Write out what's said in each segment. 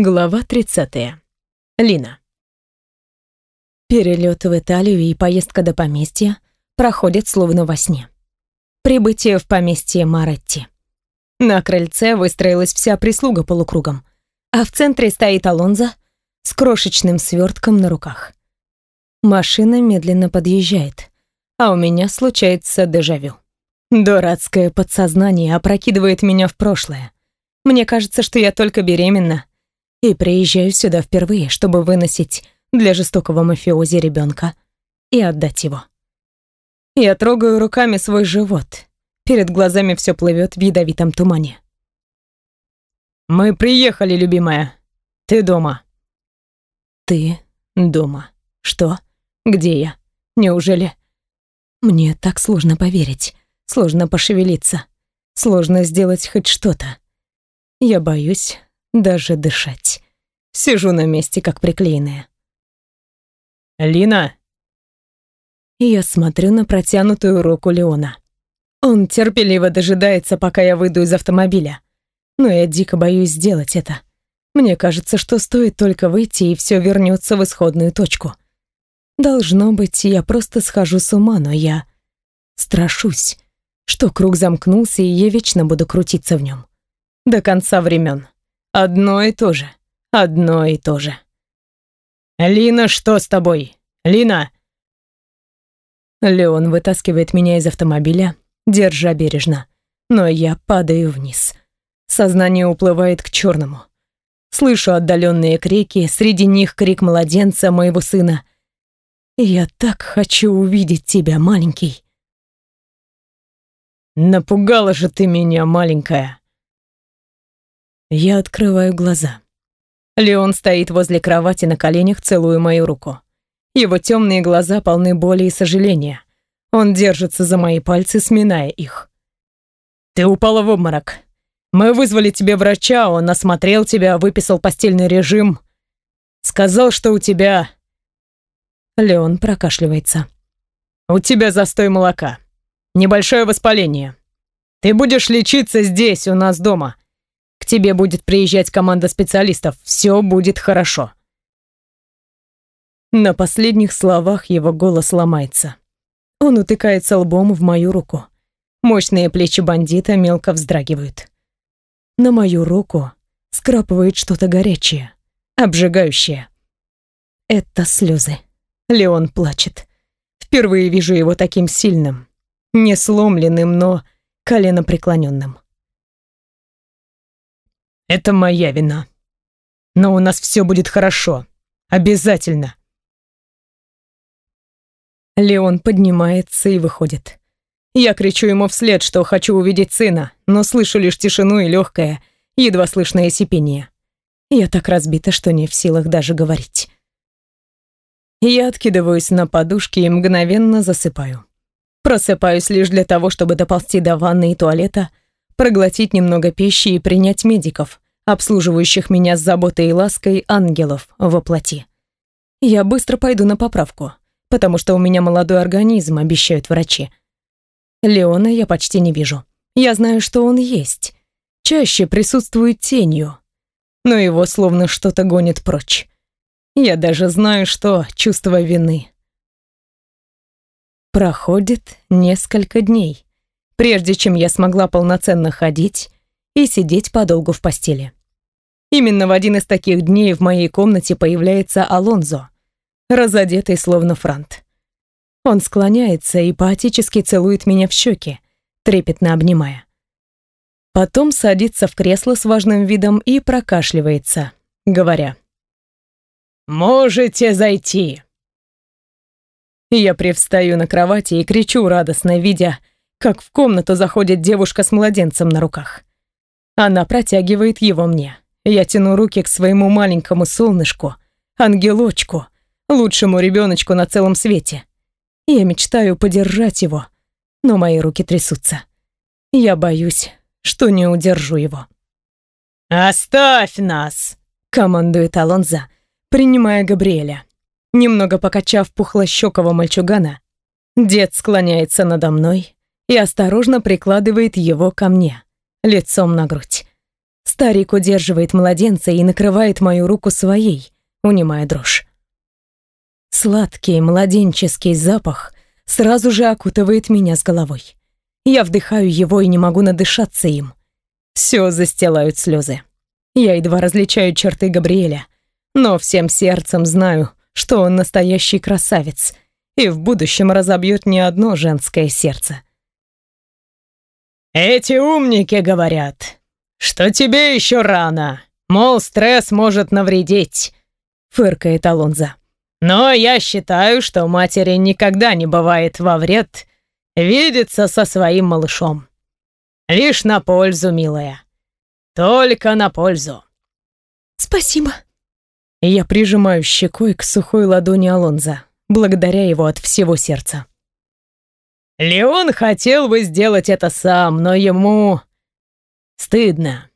Глава 30. Лина. Перелет в Италию и поездка до поместья проходят словно во сне. Прибытие в поместье Маретти. На крыльце выстроилась вся прислуга полукругом, а в центре стоит Алонзо с крошечным свертком на руках. Машина медленно подъезжает, а у меня случается дежавю. Дурацкое подсознание опрокидывает меня в прошлое. Мне кажется, что я только беременна, и приезжаю сюда впервые, чтобы выносить для жестокого мафиози ребенка и отдать его. Я трогаю руками свой живот. Перед глазами все плывет в ядовитом тумане. «Мы приехали, любимая. Ты дома». «Ты дома. Что? Где я? Неужели?» Мне так сложно поверить, сложно пошевелиться, сложно сделать хоть что-то. Я боюсь, даже дышать. Сижу на месте, как приклеенная. «Лина!» Я смотрю на протянутую руку Леона. Он терпеливо дожидается, пока я выйду из автомобиля. Но я дико боюсь сделать это. Мне кажется, что стоит только выйти, и все вернется в исходную точку. Должно быть, я просто схожу с ума, но я страшусь, что круг замкнулся, и я вечно буду крутиться в нем. До конца времен. Одно и то же. Одно и то же. «Лина, что с тобой? Лина!» Леон вытаскивает меня из автомобиля, держа бережно, но я падаю вниз. Сознание уплывает к черному. Слышу отдаленные крики, среди них крик младенца, моего сына. «Я так хочу увидеть тебя, маленький!» «Напугала же ты меня, маленькая!» Я открываю глаза. Леон стоит возле кровати на коленях, целуя мою руку. Его темные глаза полны боли и сожаления. Он держится за мои пальцы, сминая их. «Ты упала в обморок. Мы вызвали тебе врача, он осмотрел тебя, выписал постельный режим. Сказал, что у тебя...» Леон прокашливается. «У тебя застой молока. Небольшое воспаление. Ты будешь лечиться здесь, у нас дома тебе будет приезжать команда специалистов. Все будет хорошо». На последних словах его голос ломается. Он утыкается лбом в мою руку. Мощные плечи бандита мелко вздрагивают. На мою руку скрапывает что-то горячее, обжигающее. Это слезы. Леон плачет. Впервые вижу его таким сильным, не сломленным, но коленопреклоненным. Это моя вина. Но у нас все будет хорошо. Обязательно. Леон поднимается и выходит. Я кричу ему вслед, что хочу увидеть сына, но слышу лишь тишину и легкое, едва слышное сипение. Я так разбита, что не в силах даже говорить. Я откидываюсь на подушке и мгновенно засыпаю. Просыпаюсь лишь для того, чтобы доползти до ванны и туалета, проглотить немного пищи и принять медиков, обслуживающих меня с заботой и лаской ангелов во плоти. Я быстро пойду на поправку, потому что у меня молодой организм, обещают врачи. Леона я почти не вижу. Я знаю, что он есть. Чаще присутствует тенью, но его словно что-то гонит прочь. Я даже знаю, что чувство вины. Проходит несколько дней прежде чем я смогла полноценно ходить и сидеть подолгу в постели. Именно в один из таких дней в моей комнате появляется Алонзо, разодетый словно франт. Он склоняется и поотечески целует меня в щеки, трепетно обнимая. Потом садится в кресло с важным видом и прокашливается, говоря. «Можете зайти!» Я привстаю на кровати и кричу радостно, видя, как в комнату заходит девушка с младенцем на руках. Она протягивает его мне. Я тяну руки к своему маленькому солнышку, ангелочку, лучшему ребеночку на целом свете. Я мечтаю подержать его, но мои руки трясутся. Я боюсь, что не удержу его. «Оставь нас!» — командует Алонза, принимая Габриэля. Немного покачав пухлощекого мальчугана, дед склоняется надо мной, и осторожно прикладывает его ко мне, лицом на грудь. Старик удерживает младенца и накрывает мою руку своей, унимая дрожь. Сладкий младенческий запах сразу же окутывает меня с головой. Я вдыхаю его и не могу надышаться им. Все застилают слезы. Я едва различаю черты Габриэля, но всем сердцем знаю, что он настоящий красавец и в будущем разобьет не одно женское сердце. «Эти умники говорят, что тебе еще рано, мол, стресс может навредить», — фыркает Алонза. «Но я считаю, что матери никогда не бывает во вред видеться со своим малышом. Лишь на пользу, милая. Только на пользу». «Спасибо». Я прижимаю щекой к сухой ладони Алонза, благодаря его от всего сердца. Леон хотел бы сделать это сам, но ему стыдно.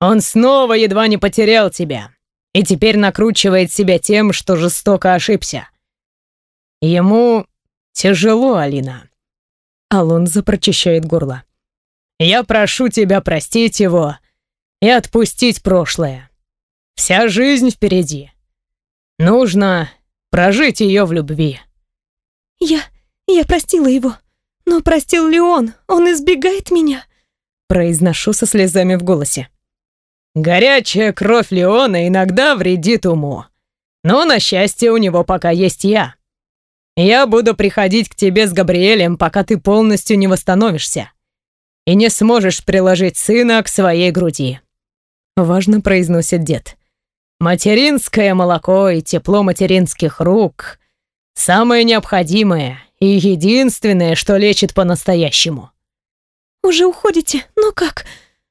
Он снова едва не потерял тебя и теперь накручивает себя тем, что жестоко ошибся. Ему тяжело, Алина. Алонзо прочищает горло. Я прошу тебя простить его и отпустить прошлое. Вся жизнь впереди. Нужно прожить ее в любви. Я... я простила его. Но простил ли он? Он избегает меня. Произношу со слезами в голосе. Горячая кровь Леона иногда вредит уму. Но на счастье у него пока есть я. Я буду приходить к тебе с Габриэлем, пока ты полностью не восстановишься и не сможешь приложить сына к своей груди. Важно произносит дед. Материнское молоко и тепло материнских рук – самое необходимое и единственное, что лечит по-настоящему. «Уже уходите? Но как?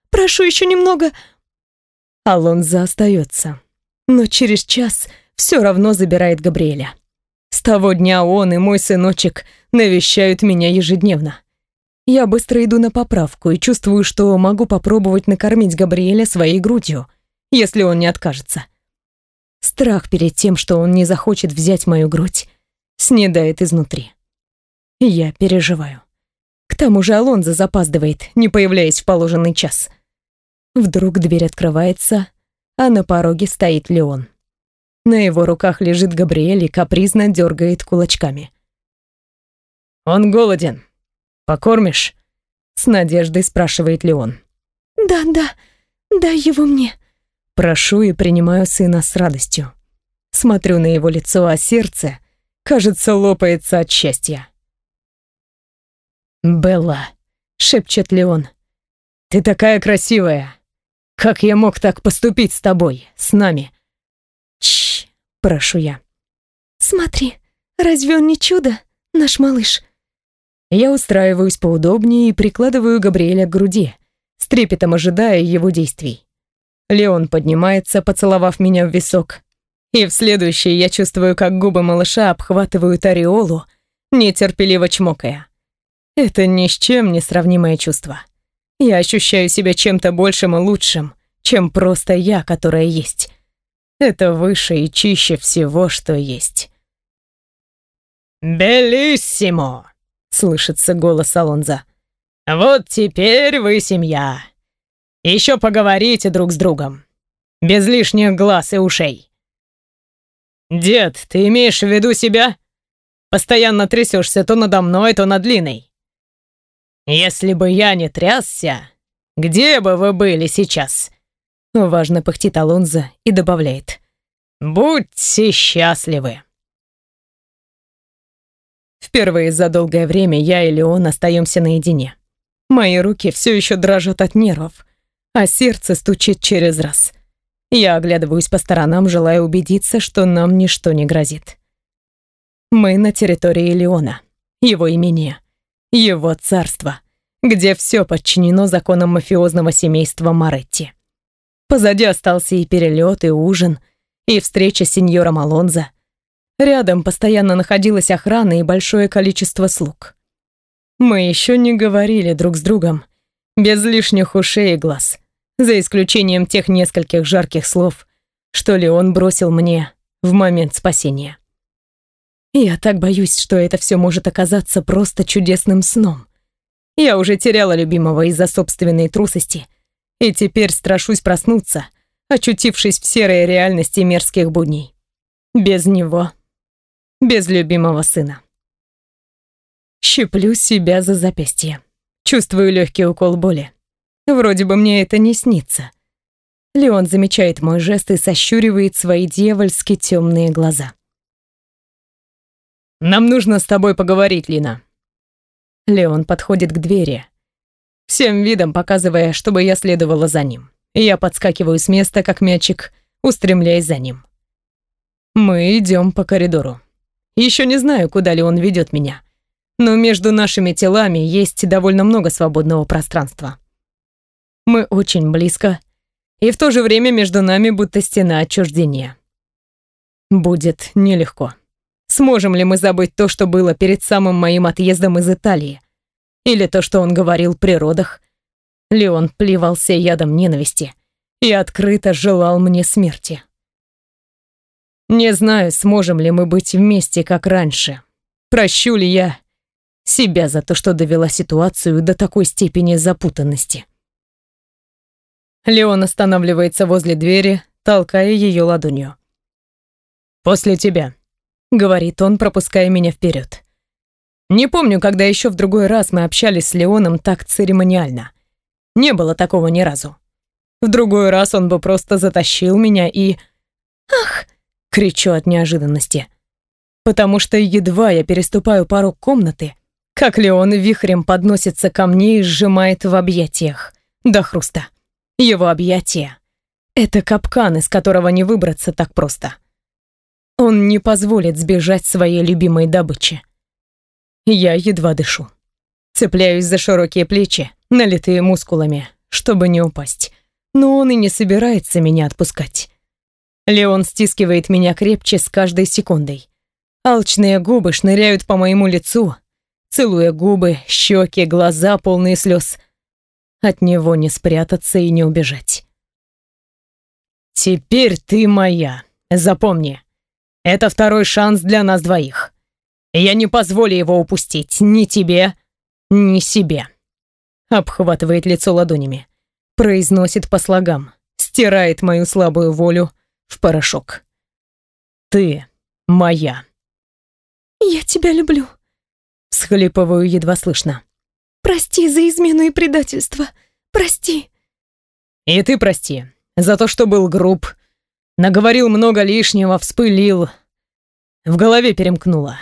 Прошу еще немного...» Алонзо остается, но через час все равно забирает Габриэля. С того дня он и мой сыночек навещают меня ежедневно. Я быстро иду на поправку и чувствую, что могу попробовать накормить Габриэля своей грудью, если он не откажется. Страх перед тем, что он не захочет взять мою грудь, снедает изнутри. Я переживаю. К тому же Алонзо запаздывает, не появляясь в положенный час. Вдруг дверь открывается, а на пороге стоит Леон. На его руках лежит Габриэль и капризно дергает кулачками. «Он голоден. Покормишь?» С надеждой спрашивает Леон. «Да, да, дай его мне», Прошу и принимаю сына с радостью. Смотрю на его лицо, а сердце, кажется, лопается от счастья. «Белла», — шепчет Леон, — «ты такая красивая. Как я мог так поступить с тобой, с нами?» «Чш», — прошу я. «Смотри, разве он не чудо, наш малыш?» Я устраиваюсь поудобнее и прикладываю Габриэля к груди, с трепетом ожидая его действий. Леон поднимается, поцеловав меня в висок. И в следующий я чувствую, как губы малыша обхватывают ореолу, нетерпеливо чмокая. Это ни с чем не сравнимое чувство. Я ощущаю себя чем-то большим и лучшим, чем просто я, которая есть. Это выше и чище всего, что есть. «Белиссимо!» — слышится голос Алонза. «Вот теперь вы семья. Еще поговорите друг с другом. Без лишних глаз и ушей. Дед, ты имеешь в виду себя? Постоянно трясешься то надо мной, то над Линой. Если бы я не трясся, где бы вы были сейчас? Важно пыхтит Алонзо и добавляет. Будьте счастливы. Впервые за долгое время я и Леон остаемся наедине. Мои руки все еще дрожат от нервов а сердце стучит через раз. Я оглядываюсь по сторонам, желая убедиться, что нам ничто не грозит. Мы на территории Леона, его имение, его царство, где все подчинено законам мафиозного семейства Маретти. Позади остался и перелет, и ужин, и встреча с сеньором Алонзо. Рядом постоянно находилась охрана и большое количество слуг. Мы еще не говорили друг с другом, без лишних ушей и глаз за исключением тех нескольких жарких слов, что Леон бросил мне в момент спасения. Я так боюсь, что это все может оказаться просто чудесным сном. Я уже теряла любимого из-за собственной трусости И теперь страшусь проснуться, очутившись в серой реальности мерзких будней. Без него. Без любимого сына. Щиплю себя за запястье. Чувствую легкий укол боли. Вроде бы мне это не снится. Леон замечает мой жест и сощуривает свои дьявольски темные глаза. «Нам нужно с тобой поговорить, Лина». Леон подходит к двери, всем видом показывая, чтобы я следовала за ним. Я подскакиваю с места, как мячик, устремляясь за ним. Мы идем по коридору. Еще не знаю, куда ли он ведет меня, но между нашими телами есть довольно много свободного пространства. Мы очень близко, и в то же время между нами будто стена отчуждения. Будет нелегко. Сможем ли мы забыть то, что было перед самым моим отъездом из Италии? Или то, что он говорил при родах? Леон плевался ядом ненависти и открыто желал мне смерти. Не знаю, сможем ли мы быть вместе, как раньше. Прощу ли я себя за то, что довела ситуацию до такой степени запутанности. Леон останавливается возле двери, толкая ее ладонью. «После тебя», — говорит он, пропуская меня вперед. Не помню, когда еще в другой раз мы общались с Леоном так церемониально. Не было такого ни разу. В другой раз он бы просто затащил меня и... «Ах!» — кричу от неожиданности. Потому что едва я переступаю порог комнаты, как Леон вихрем подносится ко мне и сжимает в объятиях до хруста. Его объятия — это капкан, из которого не выбраться так просто. Он не позволит сбежать своей любимой добыче. Я едва дышу. Цепляюсь за широкие плечи, налитые мускулами, чтобы не упасть. Но он и не собирается меня отпускать. Леон стискивает меня крепче с каждой секундой. Алчные губы шныряют по моему лицу, целуя губы, щеки, глаза, полные слез. От него не спрятаться и не убежать. «Теперь ты моя. Запомни. Это второй шанс для нас двоих. Я не позволю его упустить ни тебе, ни себе». Обхватывает лицо ладонями. Произносит по слогам. Стирает мою слабую волю в порошок. «Ты моя». «Я тебя люблю», — всхлипываю едва слышно. Прости за измену и предательство. Прости. И ты прости за то, что был груб. Наговорил много лишнего, вспылил. В голове перемкнуло.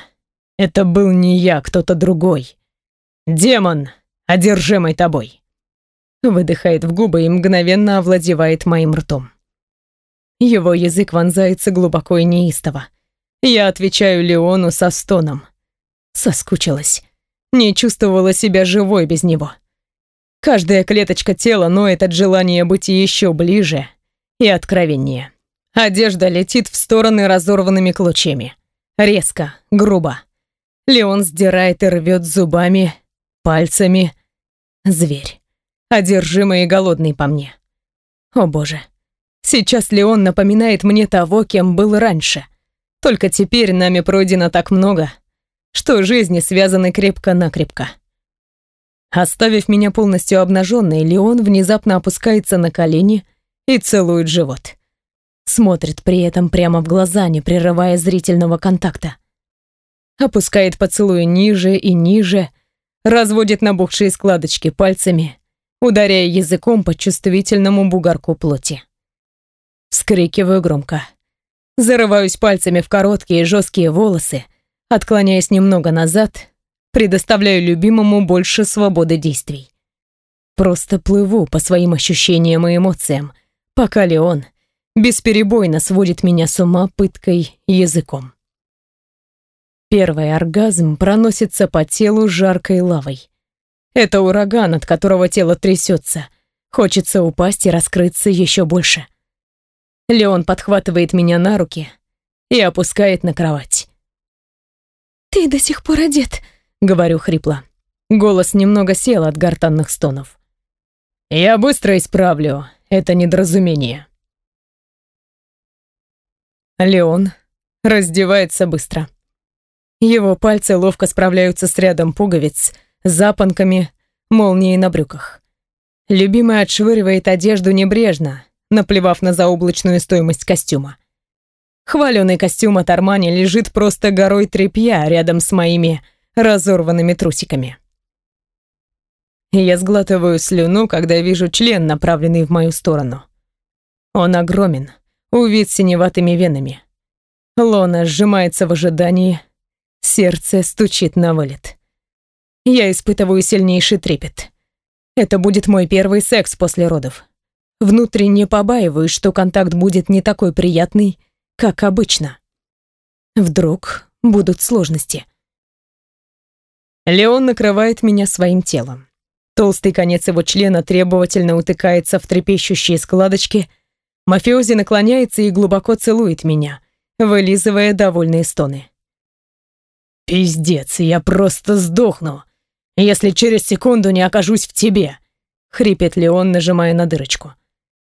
Это был не я, кто-то другой. Демон, одержимый тобой. Выдыхает в губы и мгновенно овладевает моим ртом. Его язык вонзается глубоко и неистово. Я отвечаю Леону со стоном. Соскучилась. Не чувствовала себя живой без него. Каждая клеточка тела ноет от желания быть еще ближе и откровеннее. Одежда летит в стороны разорванными клочьями. Резко, грубо. Леон сдирает и рвет зубами, пальцами. Зверь. Одержимый и голодный по мне. О боже. Сейчас Леон напоминает мне того, кем был раньше. Только теперь нами пройдено так много — что жизни связаны крепко-накрепко. Оставив меня полностью обнаженной, Леон внезапно опускается на колени и целует живот. Смотрит при этом прямо в глаза, не прерывая зрительного контакта. Опускает поцелуй ниже и ниже, разводит набухшие складочки пальцами, ударяя языком по чувствительному бугорку плоти. Вскрикиваю громко. Зарываюсь пальцами в короткие жесткие волосы, Отклоняясь немного назад, предоставляю любимому больше свободы действий. Просто плыву по своим ощущениям и эмоциям, пока Леон бесперебойно сводит меня с ума пыткой языком. Первый оргазм проносится по телу жаркой лавой. Это ураган, от которого тело трясется. Хочется упасть и раскрыться еще больше. Леон подхватывает меня на руки и опускает на кровать. «Ты до сих пор одет», — говорю хрипло. Голос немного сел от гортанных стонов. «Я быстро исправлю это недоразумение». Леон раздевается быстро. Его пальцы ловко справляются с рядом пуговиц, запонками, молнией на брюках. Любимый отшвыривает одежду небрежно, наплевав на заоблачную стоимость костюма. Хваленый костюм от Армани лежит просто горой тряпья рядом с моими разорванными трусиками. Я сглатываю слюну, когда вижу член, направленный в мою сторону. Он огромен, увит синеватыми венами. Лона сжимается в ожидании, сердце стучит на вылет. Я испытываю сильнейший трепет. Это будет мой первый секс после родов. Внутренне побаиваюсь, что контакт будет не такой приятный, как обычно. Вдруг будут сложности. Леон накрывает меня своим телом. Толстый конец его члена требовательно утыкается в трепещущие складочки. Мафиози наклоняется и глубоко целует меня, вылизывая довольные стоны. «Пиздец, я просто сдохну, если через секунду не окажусь в тебе», — хрипит Леон, нажимая на дырочку.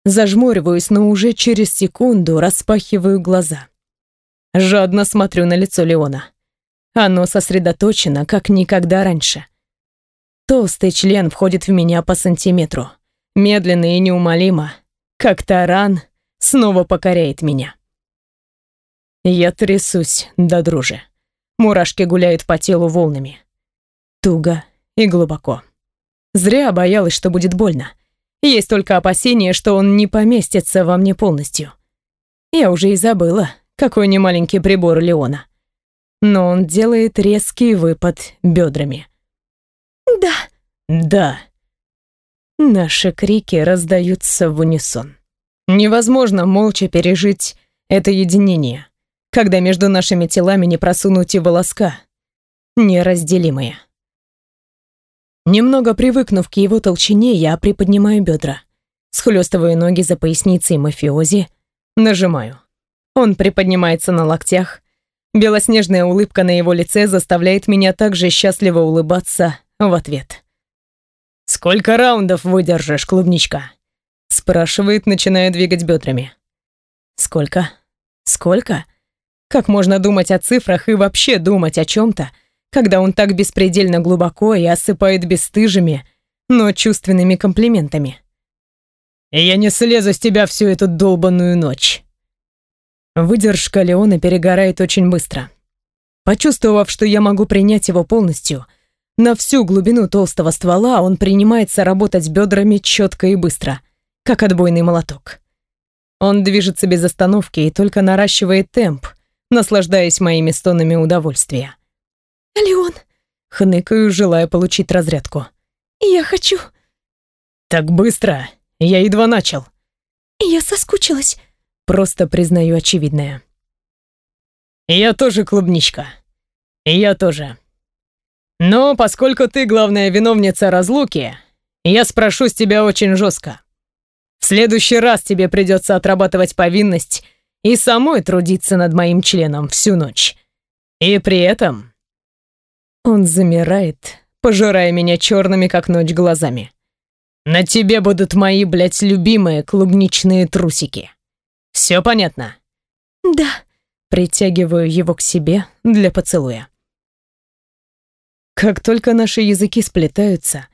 Зажмуриваюсь, но уже через секунду распахиваю глаза. Жадно смотрю на лицо Леона. Оно сосредоточено, как никогда раньше. Толстый член входит в меня по сантиметру. Медленно и неумолимо, как таран, снова покоряет меня. Я трясусь до дружи. Мурашки гуляют по телу волнами. Туго и глубоко. Зря боялась, что будет больно. Есть только опасение, что он не поместится во мне полностью. Я уже и забыла, какой немаленький прибор Леона. Но он делает резкий выпад бедрами. «Да». «Да». Наши крики раздаются в унисон. Невозможно молча пережить это единение, когда между нашими телами не просунуть и волоска, неразделимые. Немного привыкнув к его толщине, я приподнимаю бедра, схлестываю ноги за поясницей мафиози, нажимаю. Он приподнимается на локтях. Белоснежная улыбка на его лице заставляет меня также счастливо улыбаться в ответ. «Сколько раундов выдержишь, клубничка?» спрашивает, начиная двигать бедрами. «Сколько? Сколько?» Как можно думать о цифрах и вообще думать о чем-то, когда он так беспредельно глубоко и осыпает бесстыжими, но чувственными комплиментами. «Я не слезу с тебя всю эту долбанную ночь». Выдержка Леона перегорает очень быстро. Почувствовав, что я могу принять его полностью, на всю глубину толстого ствола он принимается работать бедрами четко и быстро, как отбойный молоток. Он движется без остановки и только наращивает темп, наслаждаясь моими стонами удовольствия. «Леон!» — хныкаю, желая получить разрядку. «Я хочу...» «Так быстро! Я едва начал!» «Я соскучилась!» Просто признаю очевидное. «Я тоже клубничка. Я тоже. Но поскольку ты главная виновница разлуки, я спрошу с тебя очень жестко. В следующий раз тебе придется отрабатывать повинность и самой трудиться над моим членом всю ночь. И при этом он замирает, пожирая меня черными, как ночь, глазами. На тебе будут мои, блядь, любимые клубничные трусики. Все понятно? Да. Притягиваю его к себе для поцелуя. Как только наши языки сплетаются,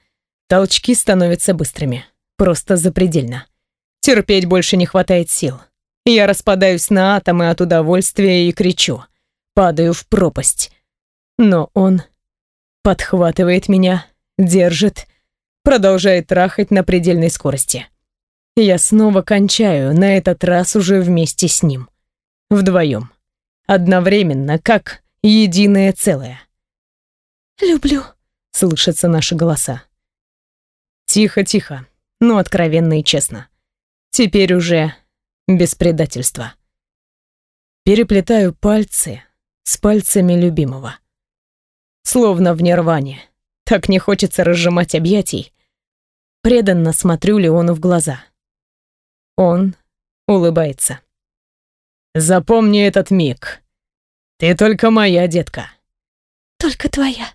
толчки становятся быстрыми. Просто запредельно. Терпеть больше не хватает сил. Я распадаюсь на атомы от удовольствия и кричу. Падаю в пропасть. Но он подхватывает меня, держит, продолжает трахать на предельной скорости. Я снова кончаю, на этот раз уже вместе с ним. Вдвоем. Одновременно, как единое целое. «Люблю», — слышатся наши голоса. Тихо-тихо, но откровенно и честно. Теперь уже без предательства. Переплетаю пальцы с пальцами любимого словно в нирване. Так не хочется разжимать объятий. Преданно смотрю Леону в глаза. Он улыбается. «Запомни этот миг. Ты только моя, детка». «Только твоя».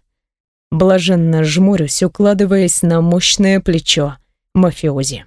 Блаженно жмурюсь, укладываясь на мощное плечо мафиози.